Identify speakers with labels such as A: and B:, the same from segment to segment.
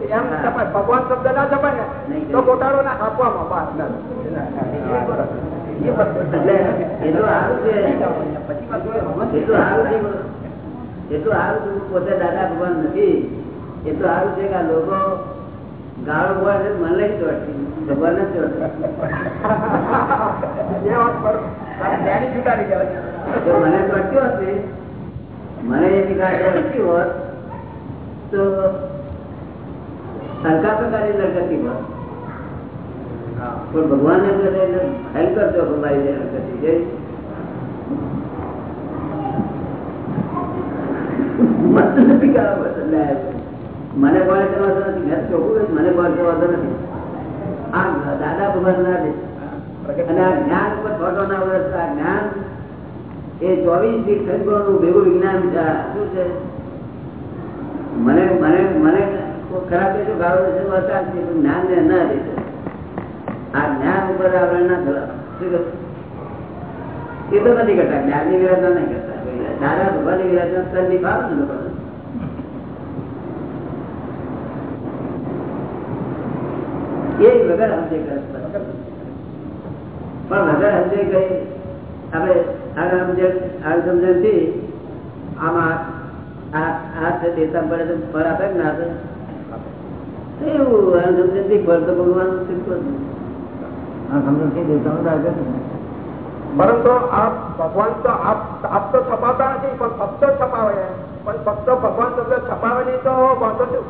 A: એમ છપાય ભગવાન શબ્દ ના છપાય ને તો ગોટાળો ના આપવામાં
B: એટલું સારું પોતે દાદા ભગવાન નથી. એટલું સારું છે કે આ લોકો ગાળો ભગવાન છે મને લઈ ચોટતી ભગવાન જ ચોટતી.
A: એ
B: ચોટ્યો હશે મને ગાડી ચોટતી હોત તો સરકાર પ્રકારની નરગતિ હોત પણ ભગવાન ને હેલ્પ કરજો ભગવાન નરગતિ જઈ મને પણ કરવાતો નથી. મેં ચોખ્ખું મને પણ કરવાતો નથી. આ દાદા ભગવાન ના દે અને આ જ્ઞાન ઉપર થોડો ના વર્ષ આ જ્ઞાન એ ચોવીસ ફીટ ખંડોનું ભેગું વિજ્ઞાન શું છે? મને મને મને ખરાબ કહેજો ગાળો છે વરસાદ જ્ઞાન ને ના દે આ જ્ઞાન ઉપર આવરણ ના થવા એ તો નથી કરતા. જ્ઞાનની વિરાધના નહીં કરતા. દાદા ભગવાનની વિરાધના ભાવ ને વગર સમજે પણ વગર સમજે ગઈ આપણે આ સમજણ આ સમજણથી આમાં આ આ દેતા પડે તો ફળ આપે ના આપે? એવું આ સમજણથી ફળ તો ભગવાન
A: પરંતુ આપ ભગવાન તો આપ આપ તો છપાતા નથી પણ ભક્તો છપાવે પણ ભક્તો ભગવાન શબ્દ છપાવે નહીં તો વાંધો છું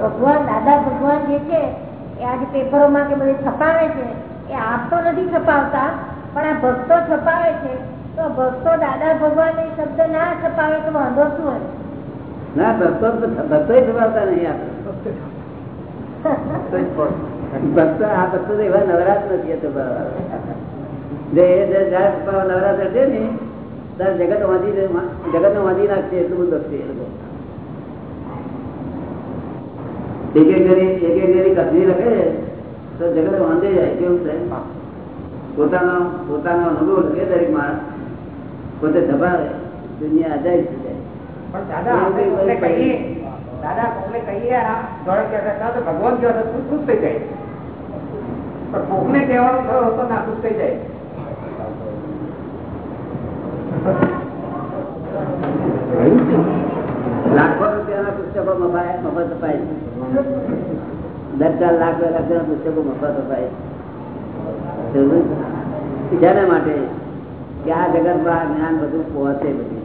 C: ભગવાન દાદા ભગવાન જે છે એ આજે પેપરો માં કે બધે છપાવે છે એ આપ તો નથી છપાવતા પણ આ ભક્તો છપાવે છે. તો ભક્તો દાદા ભગવાન એ શબ્દ ના છપાવે તો વાંધો શું હોય?
B: ના, ભક્તો ભક્તો આ. ભક્તો નથી છે જગત વાંચી નાખશે, એટલું બધું ભક્તિ એ લોકો. એક એક જણી, એક એક લખે તો જગત વાંધે જાય, કેવું છે પોતાનો પોતાનો અનુભવ લખે દરેક માણસ. પોતે દબાવે, દુનિયા અજાય જાય
A: પણ દાદા આપણે કહીએ દાદા કોકને કહીએ આ કહેતા તો ભગવાન કહેવા તો ખુશ થઈ જાય. પણ કોકને કહેવાનું થયો તો ના ખુશ થઈ જાય.
B: લાખો રૂપિયાના પુસ્તકો મફત અપાય દસ ચાર લાખ બે પુસ્તકો મફત અપાય. જેના માટે કે આ જગતમાં આ જ્ઞાન બધું પહોંચે બધું.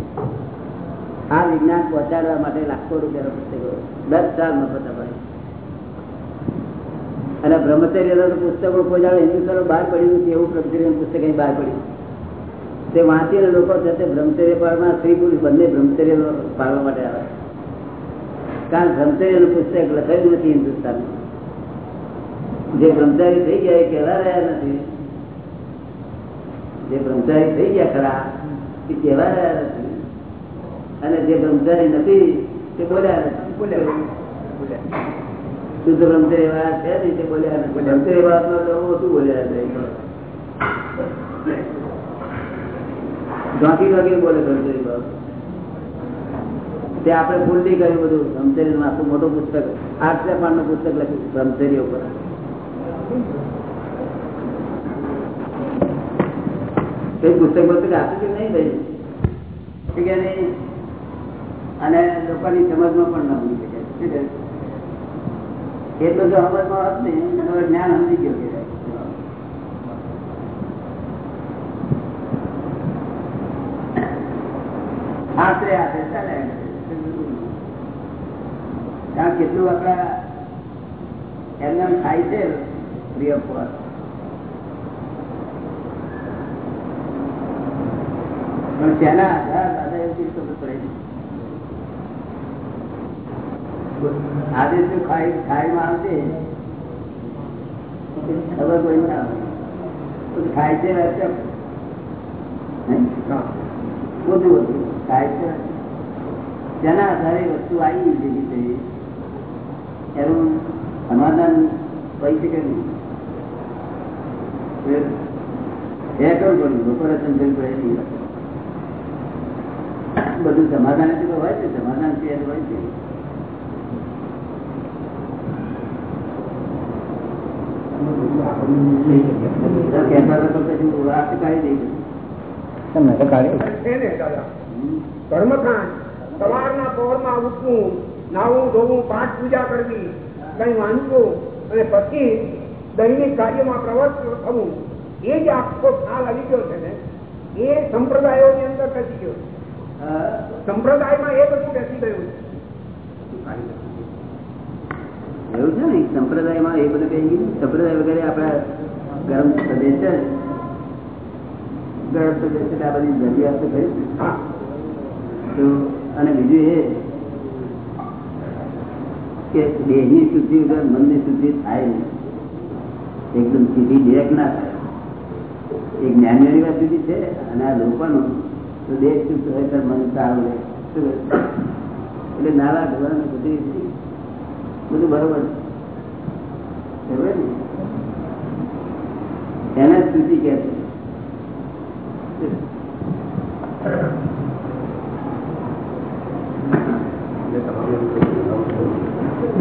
B: આ વિજ્ઞાન પહોંચાડવા માટે લાખો રૂપિયાનો પુસ્તકો દસ સાલ મફત અપાય અને બ્રહ્મચર્ય પુસ્તકો પહોંચાડે હિન્દુસ્તાનો બહાર પડ્યું એવું બ્રહ્મચર્ય પુસ્તક અહીં બહાર પડ્યું. તે વાંચીને લોકો સાથે બ્રહ્મચર્ય પાળવા સ્ત્રી પુરુષ બંને બ્રહ્મચર્ય પાળવા માટે આવે. કારણ બ્રહ્મચર્યનું પુસ્તક લખાયું નથી હિન્દુસ્તાનમાં. જે બ્રહ્મચારી થઈ ગયા એ કહેવા રહ્યા નથી. જે બ્રહ્મચારી થઈ ગયા ખરા, એ કહેવા રહ્યા નથી. અને જે બ્રહ્મચારી નથી તે બોલ્યા શુદ્ધ બ્રહ્મચારી એવા છે નહીં તે બોલ્યા નથી. બ્રહ્મચર્ય વાળા તો ઓછું બોલ્યા ઢોકી ઢોકી બોલે બ્રહ્મચારી બાબત તે આપણે ભૂલથી કર્યું બધું. બ્રહ્મચર્યનું આખું મોટું પુસ્તક આઠ પાનનું પુસ્તક લખ્યું બ્રહ્મચર્ય ઉપર. કઈ પુસ્તક પુસ્તક આપ્યું કે નહીં ભાઈ? કે નહીં? અને લોકોની સમજમાં પણ ના હોઈ શકે. એ જો સમજમાં હોત ને જ્ઞાન સમજી ગયો કે. આશરે કેટલું આપણા એમને થાય છે, પ્રિય ઓફ પણ તેના આધાર એવું ચીજ ખબર પડે છે આજે શું ખાઈ ખાઈમાં આવશે? ખબર કોઈ ના આવે. ખાય છે બધું બધું ખાય છે તેના આધારે વસ્તુ આવી જેવી છે એનું સમાધાન કહી શકે નહીં. એ કરવું પડ્યું લોકોને સમજણ પડે નહીં બધું સમાધાન હોય છે, સમાધાન છે હોય છે કહેતા હતા તો પછી વાત કાઢી દઈ
D: તમને તો કાઢી
A: છે ને દાદા કર્મકાંડ સવારના પહોરમાં ઉઠવું નાવું ધોવું, પાઠ પૂજા કરવી, કઈ વાંચવું અને પછી દૈનિક કાર્યમાં પ્રવર્ત થવું, એ જ આખો ખ્યાલ આવી ગયો છે ને એ સંપ્રદાયોની અંદર બેસી ગયો છે.
B: હા.
A: સંપ્રદાયમાં એ બધું બેસી ગયું છે
B: એવું છે ને સંપ્રદાયમાં એ બધું કઈ ગયું? સંપ્રદાય વગેરે આપણા ગરમ પ્રદેશ છે? ગરમ પ્રદેશ છે આ બધી જરૂરિયાત.
A: હા
B: તો, અને બીજું એ કે દેહની શુદ્ધિ વગર મનની શુદ્ધિ થાય નહીં. એકદમ સીધી દેહ ના થાય. એ જ્ઞાનીઓની વાત જુદી છે, અને આ લોકોનું તો દેહ શુદ્ધ હોય તો મન સારું રહે. એટલે નાના ધોરણ બધું બધું બરોબર એને સ્તુતિ શુદ્ધિ છે.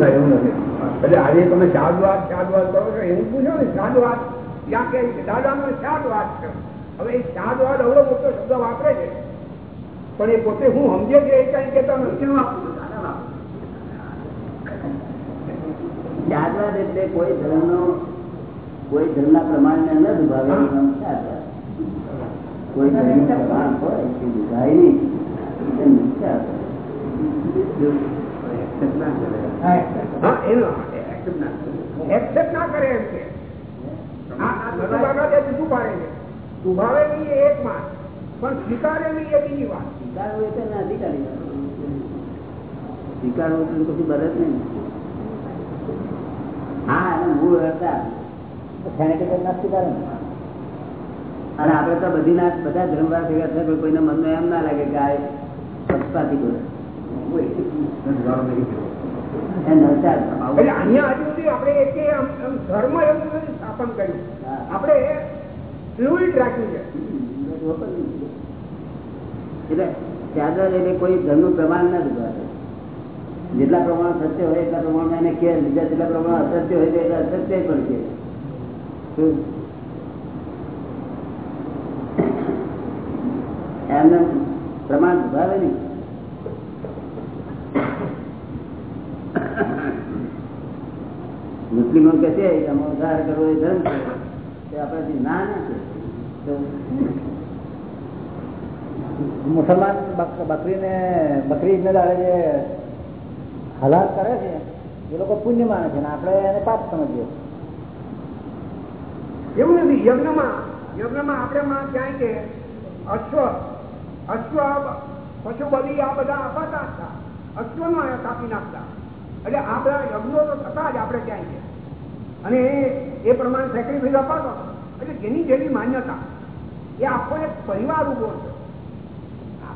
A: એવું નથી. એટલે આજે તમે શાદવાદ શાદવાદ કરો છો એવું પૂછો ને શાદવાદ ત્યાં કે છે? દાદાનો વાત છે. હવે એ શાદવાદ અવડો મોટો શબ્દ વાપરે છે. પણ એ પોતે હું સમજે છે એ કઈ કેતા નથી?
B: ત્યારબાદ એટલે કોઈ ધર્મનો કોઈ ધર્મના પ્રમાણને ન દુભાવે એનું નામ કોઈ ધર્મ પ્રમાણ હોય તે દુભાય નહીં ના
A: એક્સેપ્ટ ના કરે. એમ દુભાવે છે દુભાવે એક વાત. પણ સ્વીકારે નહીં એ બીજી વાત.
B: સ્વીકારવું એટલે એના અધિકારી સ્વીકારવું એટલે કશું બરત નહીં. હા એનું મૂળ હતા
D: સેનેટેટર ના? સ્વીકારે
B: અને આપણે તો બધી ના બધા ધર્મ ભેગા થાય કોઈના મનમાં એમ ના લાગે કે આ પક્ષપાતી બોલે.
A: એટલે છે.
B: એટલે કોઈ ધર્મ પ્રમાણ ના દુભાવે જેટલા પ્રમાણ સત્ય હોય એટલા પ્રમાણમાં એને કે, બીજા જેટલા પ્રમાણ અસત્ય હોય એટલા અસત્ય પણ કે. પ્રમાણ દુભાવે નહીં. મુસ્લિમો કે છે, એમાં ઉધાર કરવો એ ધર્મ છે. આપણાથી ના છે
D: મુસલમાન બકરીને, બકરી ઈદને દાડે હલાલ કરે છે, એ લોકો પુણ્ય માને છે આપણે એને પાપ સમજીએ.
A: એવું નથી, યજ્ઞમાં યજ્ઞમાં આપણે ક્યાંય કે અશ્વ અશ્વ પશુ બલી આ બધા અપાતા હતા અશ્વનો કાપી નાખતા. એટલે આપણા યજ્ઞો તો થતા જ આપણે ક્યાંય અને એ- પ્રમાણે સેક્રિફાઈસ અપાતો. એટલે જેની જેની માન્યતા. એ આખો એક પરિવાર ઊભો છે.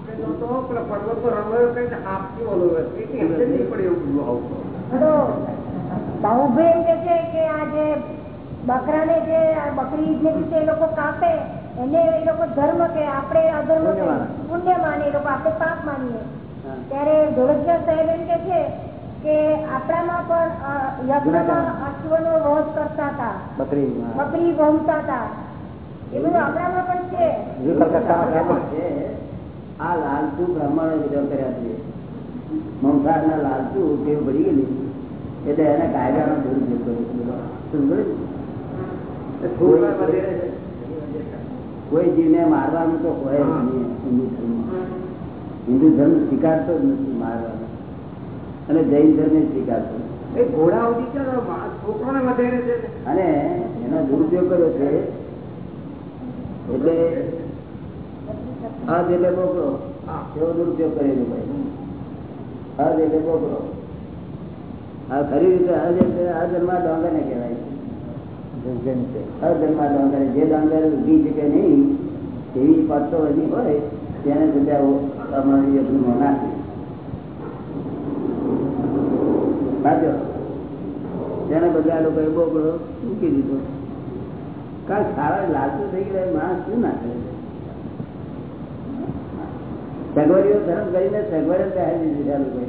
A: પર્વત પર રણવાયો આપતી ઓલો હોય. એટલી સમજ નહીં પડે એવું બધું આવું
C: બાહુભાઈ એમ કે છે કે આ જે બકરાને જે બકરી જે રીતે એ લોકો કાપે એને એ લોકો ધર્મ કે આપણે અધર્મ
D: પુણ્ય માને.
C: એ લોકો આપણે પાપ માનીએ. ત્યારે ધોળકિયા સાહેબ એમ કે છે કે આપણામાં પણ યજ્ઞમાં અશ્વનો વધ કરતા હતા.
D: બકરી.
C: બકરી ભમતા હતા. એ બધું આપણામાં પણ છે.
B: આ લાલચુ બ્રાહ્મણો કર્યા છે. મંસાર ના લાલચુ ટેવ પડી ગયેલી. એટલે એને કાયદાનો દુરુપયોગ કર્યો? કોઈ- જીવને મારવાનું તો હોય હિન્દુ ધર્મ હિન્દુ ધર્મ સ્વીકારતો જ નથી મારવાનું. અને જૈન ધર્મ સ્વીકારતો અને એનો દુરુપયોગ કર્યો છે. એટલે એટલે બોકડો
A: હા.
B: એવો દુરુપયોગ કરેલો ભાઈ. હદ એટલે બોકડો આ ખરી રીતે હદ એટલે અધર્મા ડોંગર ને કહેવાય. અધર્મા ડોંગર જે ડોંગર ઊભી શકે નહીં એવી પાછો હજી હોય તેને બધા અમારી યજ્ઞમાં નાખે. સાચો? તેને બધા લોકોએ બોકડો મૂકી દીધો. કારણ સારા લાગતું થઈ ગયા માણસ શું નાખે? કરે સગવડીઓ ધર્મ કરીને સગવડે પહેરી દીધી આ લોકોએ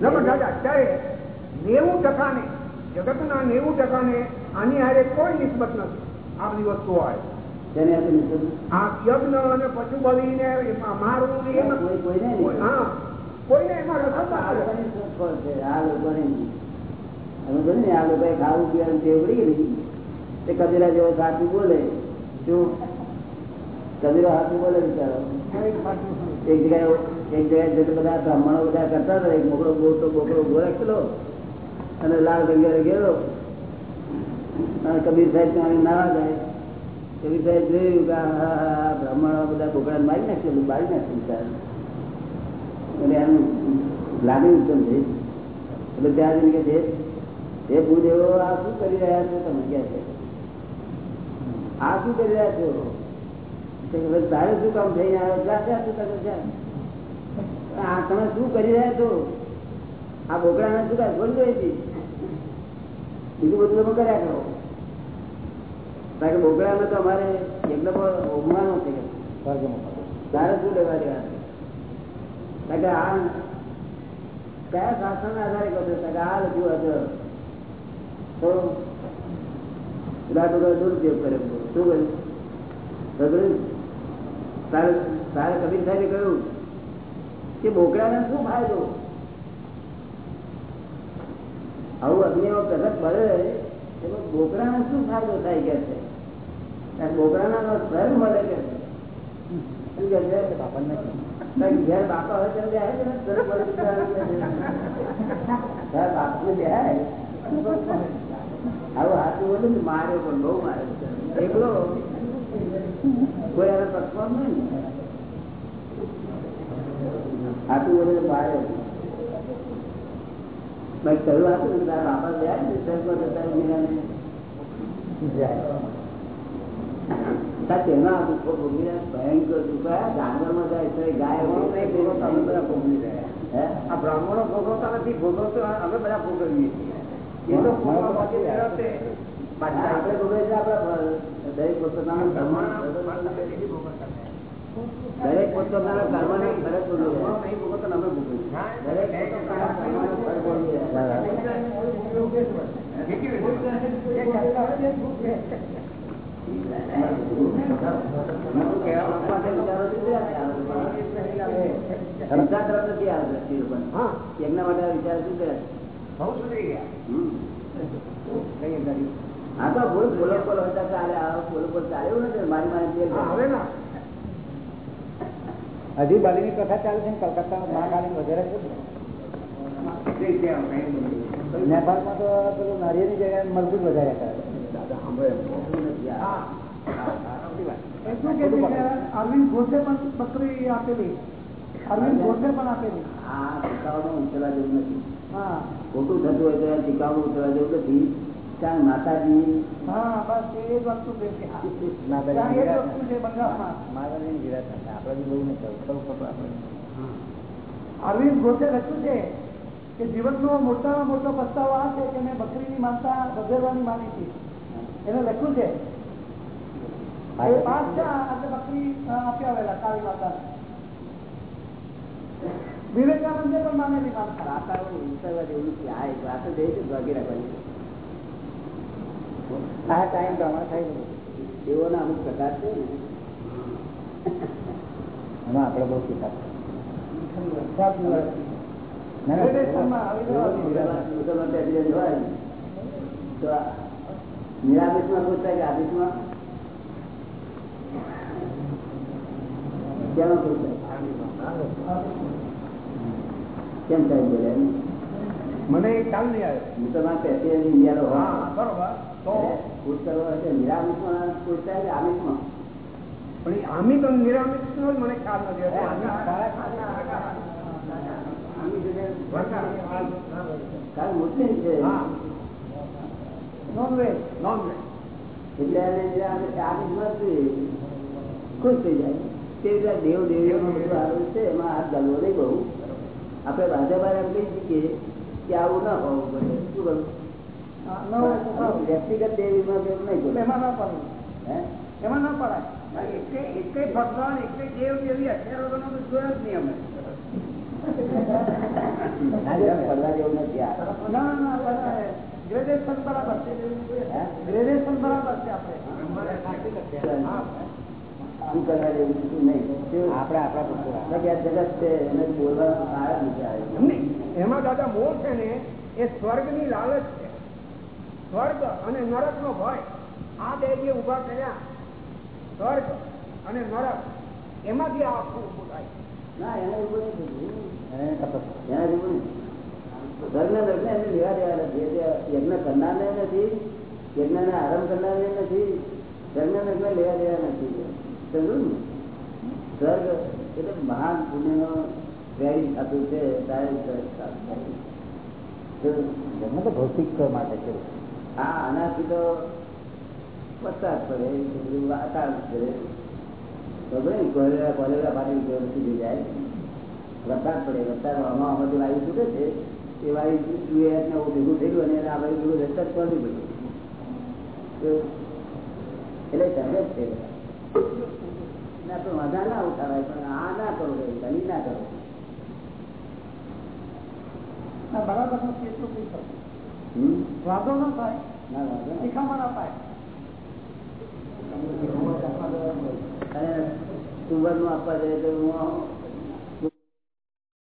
A: ના અત્યારે નેવું જગતના નેવું આની હારે કોઈ નિસ્બત નથી. આ વસ્તુ હોય.
B: આપણે
A: યજ્ઞ અને પશુ બલિ ને ને
B: કોઈ કોઈને
A: એમાં રસ
B: આ ને લોકોએ ખાવું પીવાનું ટેવ પડી તે કબીરા જેવો સાચું બોલે શું? કબીરો સાચું બોલે બિચારો એક જગ્યાએ એક જગ્યાએ જતો બ્રાહ્મણો બધા કરતા હતા, એક મોકળો ગોળતો બોકડો ગોરખેલો અને લાલ ગંગા ગયેલો. અને કબીર સાહેબ ત્યાં નાવા જાય. કબીર સાહેબ જોયું કે બ્રાહ્મણો બધા બોકડા મારી નાખ્યું મારી નાખ્યું બિચારા. એટલે એનું લાગણી ઉત્તમ થઈ. એટલે ત્યાં જઈને કે આ શું કરી રહ્યા છો? તમે કે છે, આ શું કરી રહ્યા છો? તારે શું કામ થઈને આવ્યો જા જા તું તારે જા. આ તમે શું કરી રહ્યા છો આ બોકડાને શું કાંઈ બોલ રહી બીજું બધું તમે કર્યા કરો કારણ કે તો અમારે એકદમ ઉમવાનો છે તારે શું લેવા દેવા? કારણ કે આ કયા શાસન આધારે? કારણ કે આ લખ્યું હતું તો દુરુપયોગ કરે શું કર્યું? તારે કબીર સાહેબે કહ્યું કે બોકડાને શું ફાયદો? આવું અગ્નિમાં પ્રગટ પડે એમાં બોકડાને શું ફાયદો થાય કે છે? બોકડાના સ્વર્ગ મળે કે છે? ઘેર બેહાય છે? મળે હાથું બધું માર્યો પણ બહુ માર્યો. એકલો કોઈ એને પક્ષમાં નહીં આટલું બધું બહાર કહ્યું હતું તારા બાપા ને મીરાને ભયંકર દુઃખ. આ જાય છે ગાય હોય અમે બધા ભોગવી રહ્યા. હે?
A: આ બ્રાહ્મણો ભોગવતા નથી ભોગવતો અમે બધા ભોગવીએ છીએ. એ તો મેળવશે.
B: પાછા આપણે છીએ. આપણા કર્મ દરેક પોતપોતાના કર્મને ફરજ વિચારો નથી આ દ્રષ્ટિએ
A: હા
B: એમના માટે વિચાર શું છે
A: બહુ સુધરી ગયા
B: હમ.
A: કઈ
B: આ તો ભૂલ હોય ચાલે આ બોલો બોલ નથી મારી મારી જેલ
A: હા, હવે ના.
D: હજી બલીની કથા ચાલે છે ને કલકત્તામાં મહાકાલી વધારે છે. નેપાળમાં તો પેલું નારિયેળની જગ્યાએ મજબૂત વધારે કરે.
A: હા. હા,
E: અરવિંદ ઘોષે પણ બકરી આપેલી? અરવિંદ ઘોષે પણ આપેલી?
B: હા ટીકાઓમાં ઉતરવા જેવું નથી.
E: હા.
B: ખોટું થતું હોય તો આ ટીકાઓમાં જેવું નથી. માતાજી.
E: જ છે. ત્યાં જ છે
D: આપણે
E: અરવિંદ ઘોષે લખ્યું છે કે જીવનનો મોટામાં મોટો પસ્તાવો આ છે કે મેં બકરીની માતા ગધેડાની માની હતી. એને લખ્યું છે. બકરી આપ્યા આવેલા કાળી માતા વિવેકાનંદે પણ માનેલી માનતા
B: વાતાવરણ ઉતરવા જેવું નથી આ એક વાત જ એ છે ભાગી રાખવાની
D: આ ટાઈમ પ્રમાણે થાય
B: એવોના અમુક પ્રકાર છે
D: એમાં આપણે બહુ કિતાબ ના ના
E: વિવેકાનંદમાં આવી જવા
D: વિરાટ
B: મુસલમાન પ્રેસિડેન્ટ હોય તો આ નિરામિષમાં ખુશ થાય કે આમિષમાં? કેમાં ખુશ થાય કેમ સાહેબ બોલે એમ?
A: મને કામ ખ્યાલ નહીં આવ્યો
B: મુસલમાન પ્રેસિડેન્ટ ઇન્ડિયા નો
A: હા બરોબર.
B: ખુશ કરવો તો નિરામિષમાં ખુશ થાય કે આમિષમાં
A: પણ. એ આમી તો નિરામિષ નો મને ખ્યાલ નથી.
B: કારણ મુસ્લિમ છે.
A: હા.
E: નોનવેજ
B: એટલે એને આપણે આમિષમાં ખુશ થઈ જાય. તે રીતે દેવ બધું આરોપ છે એમાં હાથ ગાલવો નહીં બહુ. આપણે બાજા બાર એમ કહી શકીએ કે આવું ના હોવું પડે. શું કરું
E: ન.
B: વ્યક્તિગત કેમ
E: એમાં ના પડે. એમાં ના પડાય
A: ભગવાન દેવ દેવી અત્યાર જોયો જ નહીં અમે.
B: ના,
E: ના બરાબર છે.
D: હે?
E: બરાબર છે આપણે.
B: શું કરવા જેવું શું નહીં? કેવું?
D: આપણા
B: જગત છે એને બોલવાનું
A: એમ નહીં. એમાં દાદા મૂળ છે ને એ સ્વર્ગની લાલચ છે. સ્વર્ગ અને નરક નો ભય. આ બે જે ઊભા કર્યા, સ્વર્ગ અને નરક, એમાંથી આ આખું ઉભું થાય.
B: ના, એના ઉભું નહીં
D: એને
B: એના જેવું નહીં. ધર્મ ને એને લેવા દેવા નથી એ યજ્ઞ કરનારને નથી નથી ધર્મ ને લેવા દેવા નથી. એટલે મહાન પુણ્યનો થતું છે
D: ભૌતિક માટે છે.
B: આ આનાથી તો વરસાદ પડે વાતાવરણ ખબર ને કોલેરા કોલેરા પાણી સુધી જાય. વરસાદ પડે વરસાદ આમાં આમાંથી વાયુ છૂટે છે એ વાયુ જુએ ને ભેગું થયેલું અને આ વાયુ ભેગું રસ્તા પડી પડ્યું. તો એટલે જ છે આપણે વાંધા ના ઉઠાવાય પણ આ ના કરો તમે ના કરો.
E: બરાબર? વાંધો ન થાય. શીખામણ અપાય.
B: કુંવરનું આપવા જાય તો હું